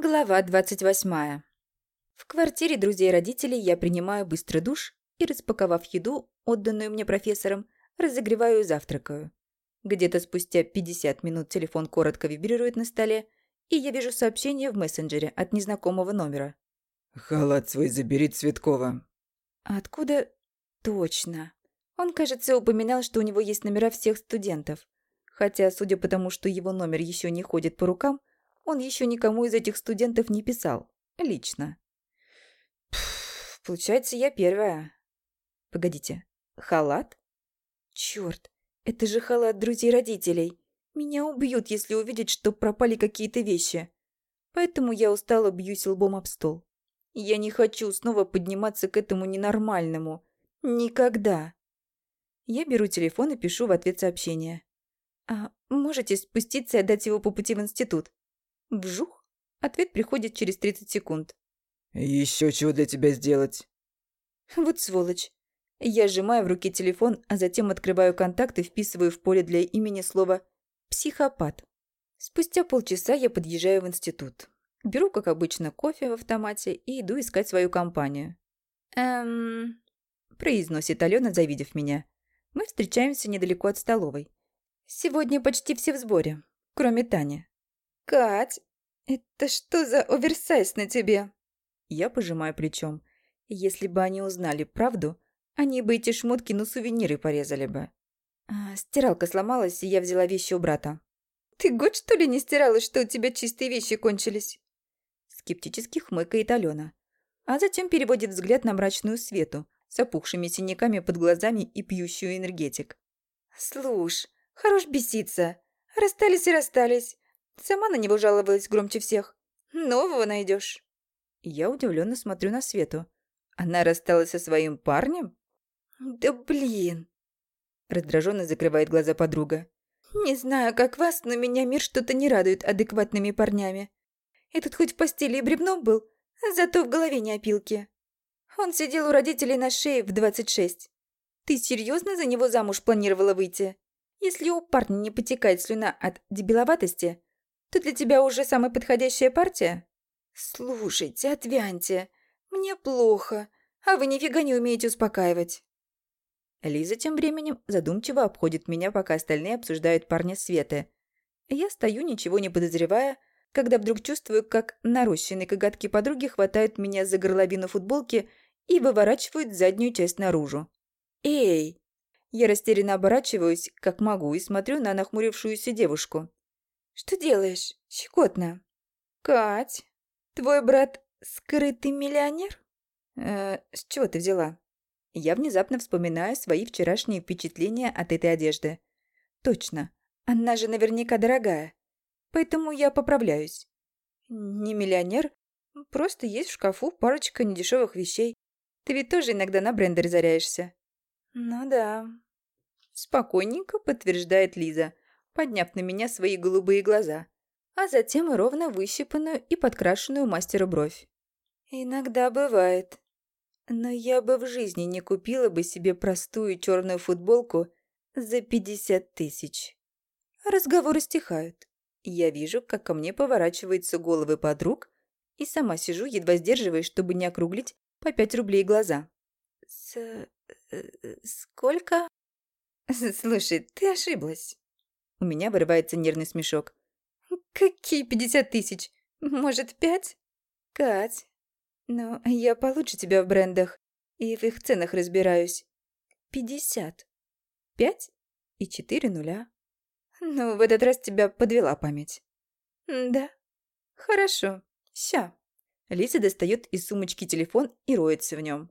Глава 28. В квартире друзей родителей я принимаю быстрый душ и, распаковав еду, отданную мне профессором, разогреваю и завтракаю. Где-то спустя 50 минут телефон коротко вибрирует на столе, и я вижу сообщение в мессенджере от незнакомого номера. «Халат свой забери, Цветкова». Откуда? Точно. Он, кажется, упоминал, что у него есть номера всех студентов. Хотя, судя по тому, что его номер еще не ходит по рукам, он еще никому из этих студентов не писал. Лично. Пф, получается, я первая. Погодите, халат? Черт, это же халат друзей родителей. Меня убьют, если увидят, что пропали какие-то вещи. Поэтому я устало бьюсь лбом об стол. Я не хочу снова подниматься к этому ненормальному. Никогда. Я беру телефон и пишу в ответ сообщение. «А можете спуститься и отдать его по пути в институт?» Вжух. Ответ приходит через 30 секунд. Еще чего для тебя сделать? Вот сволочь. Я сжимаю в руке телефон, а затем открываю контакт и вписываю в поле для имени слово «психопат». Спустя полчаса я подъезжаю в институт. Беру, как обычно, кофе в автомате и иду искать свою компанию. «Эм...» – произносит Алена, завидев меня. Мы встречаемся недалеко от столовой. Сегодня почти все в сборе, кроме Тани. «Кать, это что за оверсайз на тебе?» Я пожимаю плечом. Если бы они узнали правду, они бы эти шмотки на сувениры порезали бы. А, стиралка сломалась, и я взяла вещи у брата. «Ты год, что ли, не стирала, что у тебя чистые вещи кончились?» Скептически хмыкает Алена, а затем переводит взгляд на мрачную свету с опухшими синяками под глазами и пьющую энергетик. «Слушь, хорош беситься. Расстались и расстались. Сама на него жаловалась громче всех. Нового найдешь. Я удивленно смотрю на Свету. Она рассталась со своим парнем? Да блин. Раздраженно закрывает глаза подруга. Не знаю, как вас, но меня мир что-то не радует адекватными парнями. Этот хоть в постели и бревном был, зато в голове не опилки. Он сидел у родителей на шее в 26. Ты серьезно за него замуж планировала выйти? Если у парня не потекает слюна от дебиловатости, ты для тебя уже самая подходящая партия? Слушайте, отвяньте. Мне плохо, а вы нифига не умеете успокаивать. Лиза тем временем задумчиво обходит меня, пока остальные обсуждают парня Светы. Я стою, ничего не подозревая, когда вдруг чувствую, как нарощенные коготки подруги хватают меня за горловину футболки и выворачивают заднюю часть наружу. «Эй!» Я растерянно оборачиваюсь, как могу, и смотрю на нахмурившуюся девушку. Что делаешь? Щекотно. Кать, твой брат скрытый миллионер? Э, с чего ты взяла? Я внезапно вспоминаю свои вчерашние впечатления от этой одежды. Точно, она же наверняка дорогая. Поэтому я поправляюсь. Не миллионер, просто есть в шкафу парочка недешевых вещей. Ты ведь тоже иногда на бренды разоряешься. Ну да. Спокойненько подтверждает Лиза, подняв на меня свои голубые глаза, а затем ровно выщипанную и подкрашенную мастеру бровь. «Иногда бывает. Но я бы в жизни не купила бы себе простую черную футболку за пятьдесят тысяч». Разговоры стихают. Я вижу, как ко мне поворачиваются головы подруг, и сама сижу, едва сдерживаясь, чтобы не округлить по пять рублей глаза. «С... Э, э, сколько?» «Слушай, ты ошиблась». У меня вырывается нервный смешок. «Какие пятьдесят тысяч? Может, пять?» «Кать, ну, я получше тебя в брендах и в их ценах разбираюсь. Пятьдесят. Пять и четыре нуля. Ну, в этот раз тебя подвела память». «Да. Хорошо. Ща». Лиза достает из сумочки телефон и роется в нем.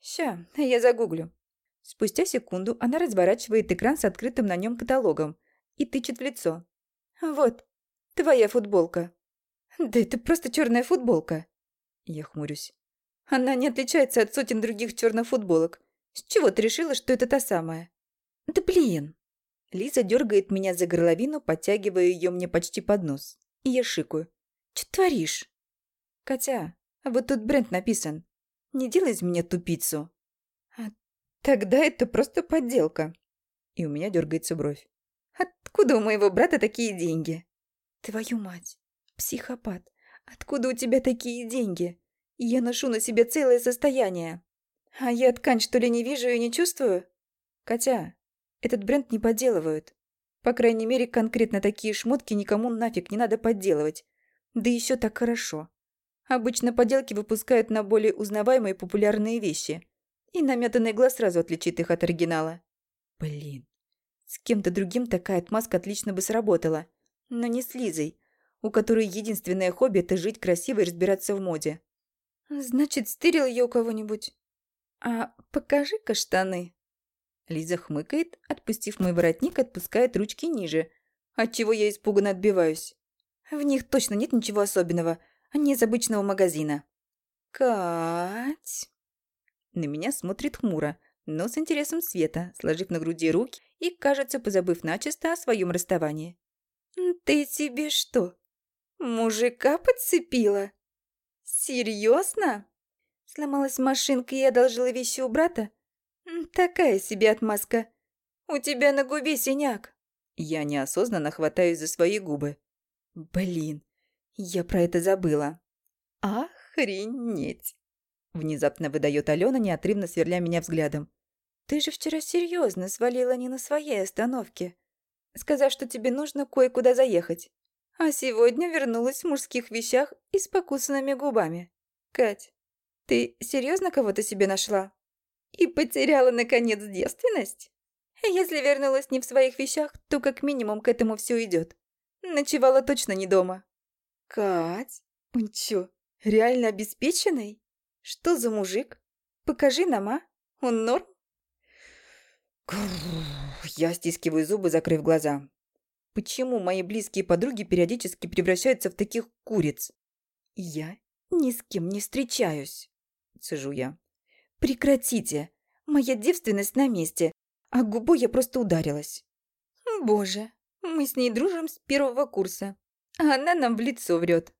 «Ща, я загуглю». Спустя секунду она разворачивает экран с открытым на нем каталогом и тычет в лицо. «Вот, твоя футболка». «Да это просто черная футболка». Я хмурюсь. «Она не отличается от сотен других черных футболок. С чего ты решила, что это та самая?» «Да блин!» Лиза дергает меня за горловину, подтягивая ее мне почти под нос. И я шикаю. «Че творишь?» «Катя, а вот тут бренд написан. Не делай из меня тупицу». А «Тогда это просто подделка». И у меня дергается бровь. Откуда у моего брата такие деньги? Твою мать, психопат. Откуда у тебя такие деньги? Я ношу на себе целое состояние. А я ткань, что ли, не вижу и не чувствую? Котя, этот бренд не подделывают. По крайней мере, конкретно такие шмотки никому нафиг не надо подделывать. Да еще так хорошо. Обычно поделки выпускают на более узнаваемые популярные вещи. И наметанный глаз сразу отличит их от оригинала. Блин. С кем-то другим такая отмазка отлично бы сработала. Но не с Лизой, у которой единственное хобби – это жить красиво и разбираться в моде. «Значит, стырил ее у кого-нибудь? А покажи-ка штаны». Лиза хмыкает, отпустив мой воротник, отпускает ручки ниже, отчего я испуганно отбиваюсь. В них точно нет ничего особенного – не из обычного магазина. «Кать...» На меня смотрит хмуро, но с интересом Света, сложив на груди руки и, кажется, позабыв начисто о своем расставании. «Ты тебе что, мужика подцепила? Серьезно? Сломалась машинка и одолжила вещи у брата? Такая себе отмазка. У тебя на губе синяк». Я неосознанно хватаюсь за свои губы. «Блин, я про это забыла. Охренеть. Внезапно выдает Алена, неотрывно сверля меня взглядом. Ты же вчера серьезно свалила не на своей остановке, сказав, что тебе нужно кое-куда заехать. А сегодня вернулась в мужских вещах и с покусанными губами. Кать, ты серьезно кого-то себе нашла? И потеряла, наконец, девственность? Если вернулась не в своих вещах, то как минимум к этому все идет. Ночевала точно не дома. «Кать, он чё, реально обеспеченный? Что за мужик? Покажи нам, а? Он норм?» Я стискиваю зубы, закрыв глаза. Почему мои близкие подруги периодически превращаются в таких куриц? Я ни с кем не встречаюсь, сижу я. Прекратите. Моя девственность на месте, а губу я просто ударилась. Боже, мы с ней дружим с первого курса а она нам в лицо врет.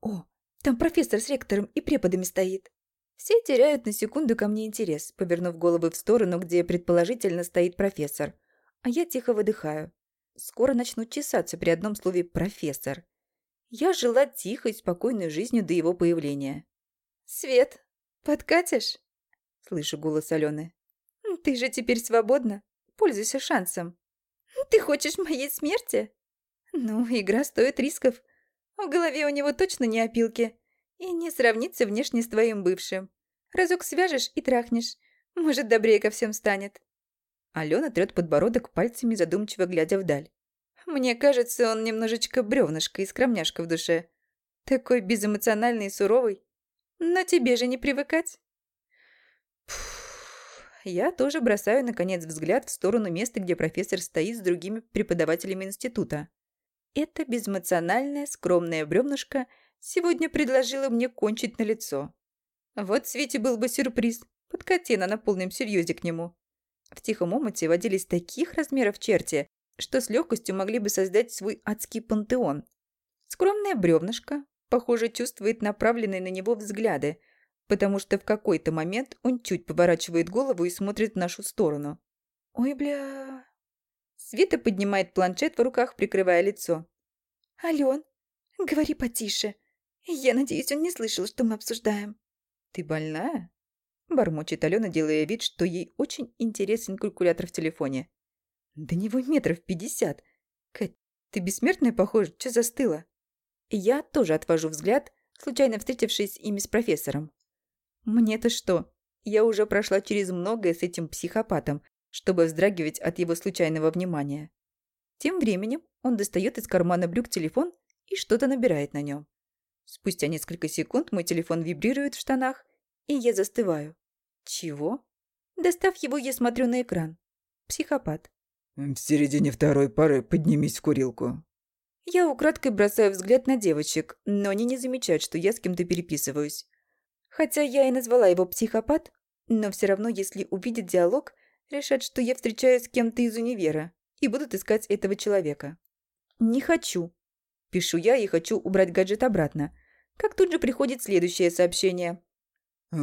О, там профессор с ректором и преподами стоит. Все теряют на секунду ко мне интерес, повернув головы в сторону, где предположительно стоит профессор. А я тихо выдыхаю. Скоро начну чесаться при одном слове «профессор». Я жила тихой, спокойной жизнью до его появления. «Свет, подкатишь?» Слышу голос Алены. «Ты же теперь свободна. Пользуйся шансом. Ты хочешь моей смерти?» Ну, игра стоит рисков. В голове у него точно не опилки. И не сравнится внешне с твоим бывшим. Разок свяжешь и трахнешь. Может, добрее ко всем станет. Алена трёт подбородок пальцами, задумчиво глядя вдаль. Мне кажется, он немножечко бревнышко и скромняшка в душе. Такой безэмоциональный и суровый. Но тебе же не привыкать. Фух. Я тоже бросаю, наконец, взгляд в сторону места, где профессор стоит с другими преподавателями института. Это безэмоциональное, скромное бревнышко сегодня предложило мне кончить на лицо. Вот Свете был бы сюрприз, подкати на полном серьезе к нему. В тихом омуте водились таких размеров черти, что с легкостью могли бы создать свой адский пантеон. Скромное бревнышко, похоже, чувствует направленные на него взгляды, потому что в какой-то момент он чуть поворачивает голову и смотрит в нашу сторону. «Ой, бля...» Света поднимает планшет в руках, прикрывая лицо. «Ален, говори потише. Я надеюсь, он не слышал, что мы обсуждаем». «Ты больная?» Бормочет Алена, делая вид, что ей очень интересен калькулятор в телефоне. «До него метров пятьдесят. Кэт, ты бессмертная, похоже, что застыла?» Я тоже отвожу взгляд, случайно встретившись ими с профессором. «Мне-то что? Я уже прошла через многое с этим психопатом, чтобы вздрагивать от его случайного внимания. Тем временем он достает из кармана брюк телефон и что-то набирает на нем. Спустя несколько секунд мой телефон вибрирует в штанах, и я застываю. Чего? Достав его, я смотрю на экран. Психопат. В середине второй пары поднимись в курилку. Я украдкой бросаю взгляд на девочек, но они не замечают, что я с кем-то переписываюсь. Хотя я и назвала его психопат, но все равно, если увидят диалог, решат, что я встречаюсь с кем-то из универа и будут искать этого человека. Не хочу. Пишу я и хочу убрать гаджет обратно. Как тут же приходит следующее сообщение.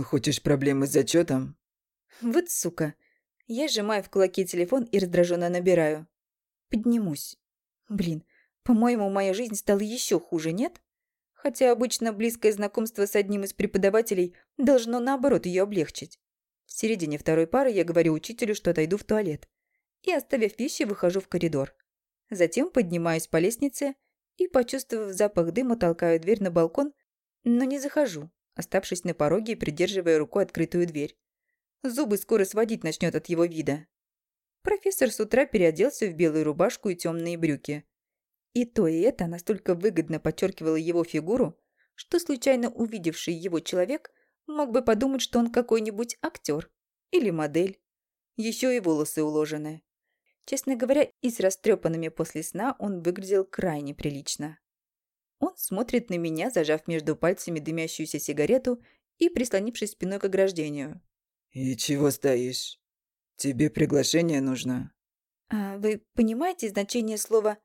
Хочешь проблемы с зачетом? Вот сука. Я сжимаю в кулаке телефон и раздраженно набираю. Поднимусь. Блин, по-моему, моя жизнь стала еще хуже, нет? Хотя обычно близкое знакомство с одним из преподавателей должно наоборот ее облегчить. В середине второй пары я говорю учителю, что отойду в туалет. И, оставив вещи, выхожу в коридор. Затем поднимаюсь по лестнице и, почувствовав запах дыма, толкаю дверь на балкон, но не захожу, оставшись на пороге и придерживая рукой открытую дверь. Зубы скоро сводить начнет от его вида. Профессор с утра переоделся в белую рубашку и темные брюки. И то и это настолько выгодно подчеркивало его фигуру, что случайно увидевший его человек мог бы подумать, что он какой-нибудь актер или модель. Еще и волосы уложены. Честно говоря, и с растрепанными после сна он выглядел крайне прилично. Он смотрит на меня, зажав между пальцами дымящуюся сигарету и прислонившись спиной к ограждению. «И чего стоишь? Тебе приглашение нужно?» «А вы понимаете значение слова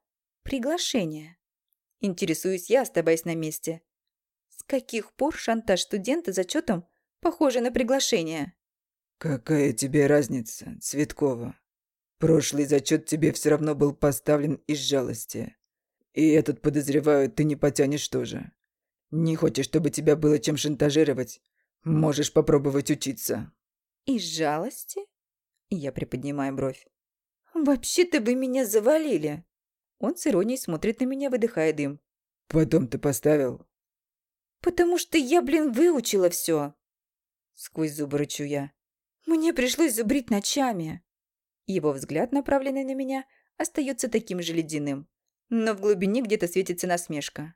«приглашение»?» Интересуюсь я, оставаясь на месте. С каких пор шантаж студента зачетом похоже на приглашение? «Какая тебе разница, Цветкова? Прошлый зачет тебе все равно был поставлен из жалости. И этот, подозреваю, ты не потянешь тоже. Не хочешь, чтобы тебя было чем шантажировать? Можешь попробовать учиться». «Из жалости?» Я приподнимаю бровь. «Вообще-то вы меня завалили!» Он с иронией смотрит на меня, выдыхая дым. «Потом ты поставил?» «Потому что я, блин, выучила все. Сквозь зубы рычу я. «Мне пришлось зубрить ночами!» Его взгляд, направленный на меня, остается таким же ледяным. Но в глубине где-то светится насмешка.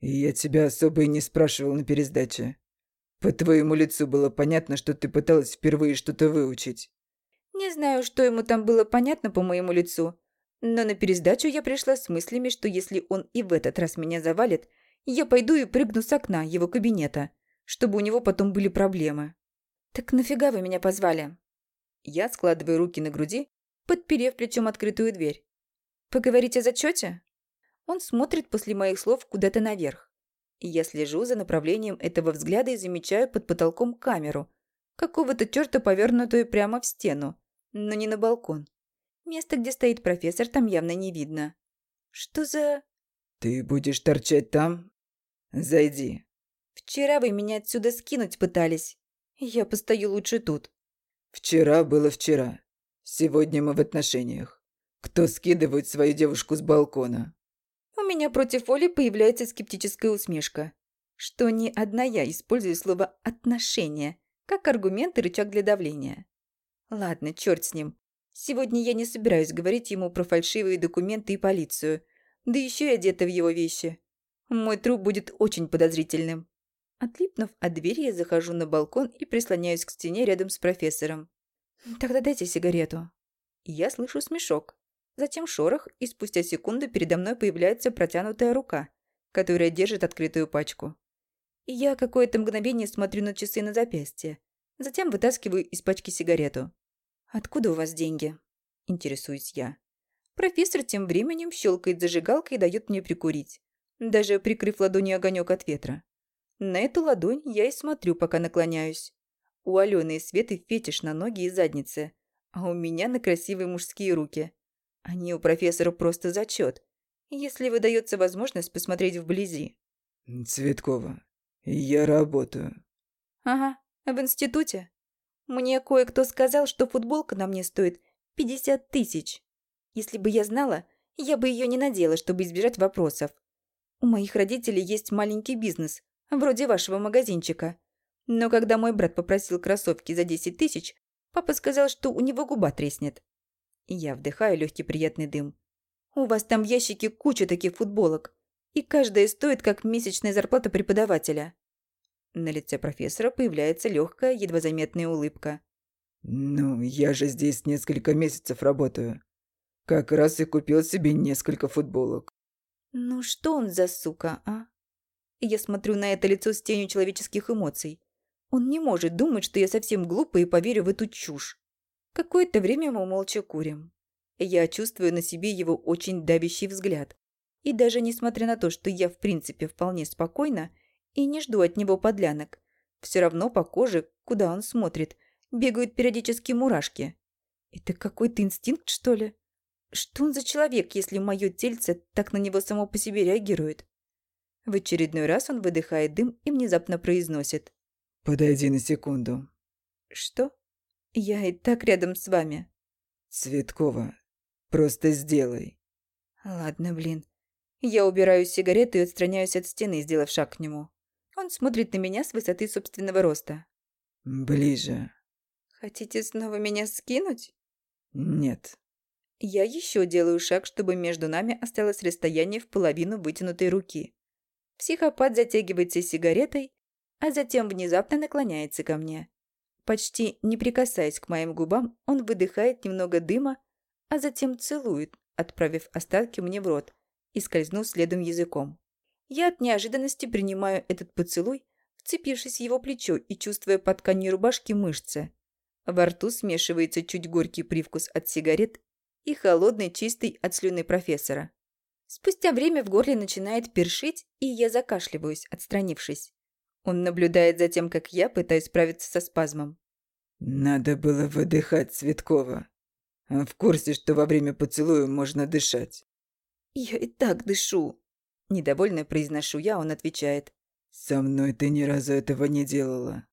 «Я тебя особо и не спрашивал на пересдаче. По твоему лицу было понятно, что ты пыталась впервые что-то выучить. Не знаю, что ему там было понятно по моему лицу, но на пересдачу я пришла с мыслями, что если он и в этот раз меня завалит, я пойду и прыгну с окна его кабинета, чтобы у него потом были проблемы. «Так нафига вы меня позвали?» Я складываю руки на груди, подперев плечом открытую дверь. «Поговорить о зачете?» Он смотрит после моих слов куда-то наверх. Я слежу за направлением этого взгляда и замечаю под потолком камеру, какого-то черта повернутую прямо в стену, но не на балкон. Место, где стоит профессор, там явно не видно. Что за... Ты будешь торчать там? Зайди. Вчера вы меня отсюда скинуть пытались. Я постою лучше тут. Вчера было вчера. Сегодня мы в отношениях. Кто скидывает свою девушку с балкона? Меня против воли появляется скептическая усмешка. Что ни одна я использую слово «отношения» как аргумент и рычаг для давления. Ладно, черт с ним. Сегодня я не собираюсь говорить ему про фальшивые документы и полицию. Да еще и одета в его вещи. Мой труп будет очень подозрительным. Отлипнув от двери, я захожу на балкон и прислоняюсь к стене рядом с профессором. «Тогда дайте сигарету». Я слышу смешок. Затем шорох, и спустя секунду передо мной появляется протянутая рука, которая держит открытую пачку. Я какое-то мгновение смотрю на часы на запястье. Затем вытаскиваю из пачки сигарету. «Откуда у вас деньги?» – интересуюсь я. Профессор тем временем щелкает зажигалкой и дает мне прикурить, даже прикрыв ладонью огонек от ветра. На эту ладонь я и смотрю, пока наклоняюсь. У Алены и Светы фетиш на ноги и заднице, а у меня на красивые мужские руки. Они у профессора просто зачет, если выдается возможность посмотреть вблизи. «Цветкова, я работаю». «Ага, в институте. Мне кое-кто сказал, что футболка на мне стоит 50 тысяч. Если бы я знала, я бы ее не надела, чтобы избежать вопросов. У моих родителей есть маленький бизнес, вроде вашего магазинчика. Но когда мой брат попросил кроссовки за 10 тысяч, папа сказал, что у него губа треснет. Я вдыхаю легкий приятный дым. У вас там в ящике куча таких футболок, и каждая стоит как месячная зарплата преподавателя. На лице профессора появляется легкая, едва заметная улыбка. «Ну, я же здесь несколько месяцев работаю. Как раз и купил себе несколько футболок». «Ну что он за сука, а?» Я смотрю на это лицо с тенью человеческих эмоций. Он не может думать, что я совсем глупа и поверю в эту чушь. Какое-то время мы молча курим. Я чувствую на себе его очень давящий взгляд. И даже несмотря на то, что я в принципе вполне спокойна, и не жду от него подлянок. Все равно по коже, куда он смотрит, бегают периодически мурашки. Это какой-то инстинкт, что ли? Что он за человек, если мое тельце так на него само по себе реагирует? В очередной раз он выдыхает дым и внезапно произносит. «Подойди на секунду». «Что? Я и так рядом с вами». «Цветкова, просто сделай». Ладно, блин. Я убираю сигарету и отстраняюсь от стены, сделав шаг к нему. Он смотрит на меня с высоты собственного роста. «Ближе». «Хотите снова меня скинуть?» «Нет». Я еще делаю шаг, чтобы между нами осталось расстояние в половину вытянутой руки. Психопат затягивается сигаретой, а затем внезапно наклоняется ко мне. Почти не прикасаясь к моим губам, он выдыхает немного дыма, а затем целует, отправив остатки мне в рот и скользнув следом языком. Я от неожиданности принимаю этот поцелуй, вцепившись в его плечо и чувствуя под тканью рубашки мышцы. Во рту смешивается чуть горький привкус от сигарет и холодный, чистый от слюны профессора. Спустя время в горле начинает першить, и я закашливаюсь, отстранившись. Он наблюдает за тем, как я пытаюсь справиться со спазмом. «Надо было выдыхать, Цветкова. А в курсе, что во время поцелуя можно дышать?» «Я и так дышу», – недовольно произношу я, он отвечает. «Со мной ты ни разу этого не делала».